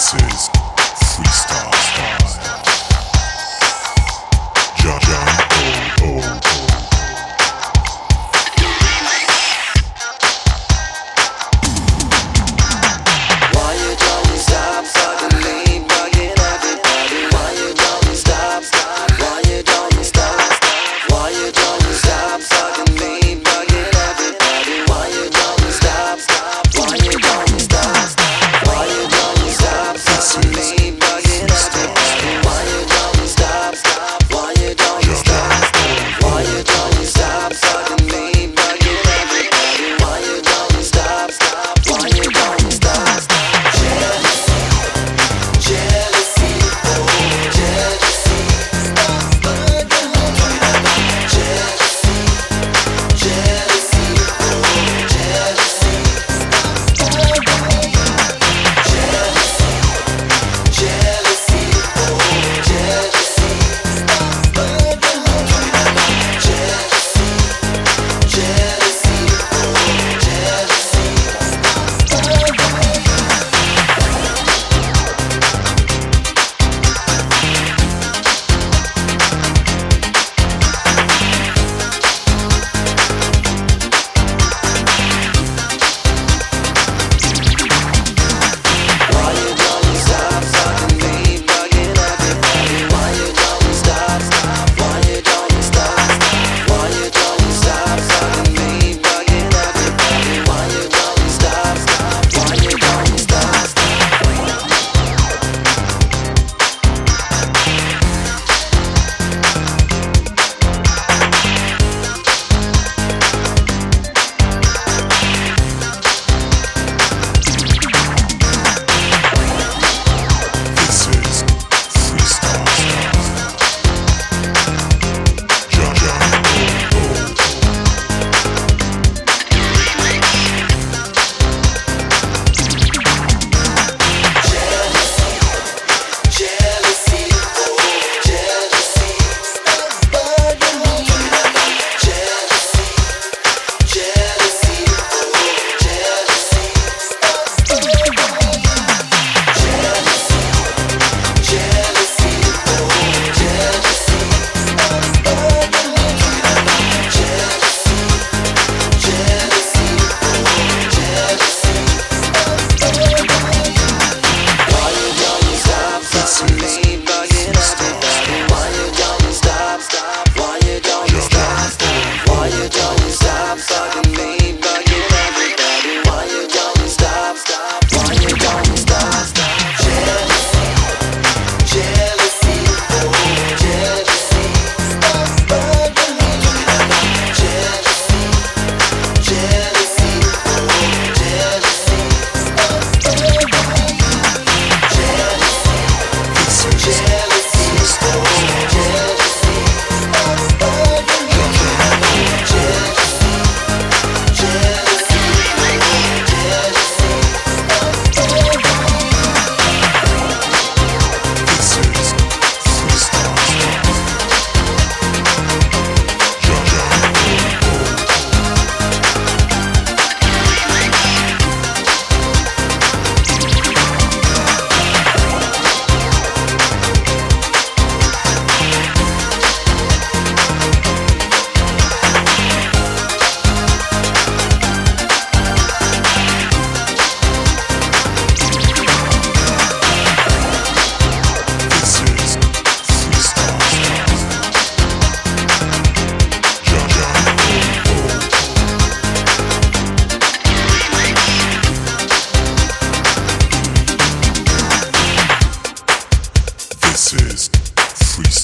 This is Freestyle.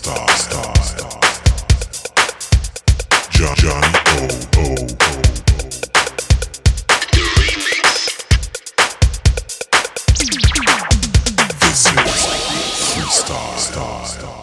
Star, star, star. Johnny O, Star,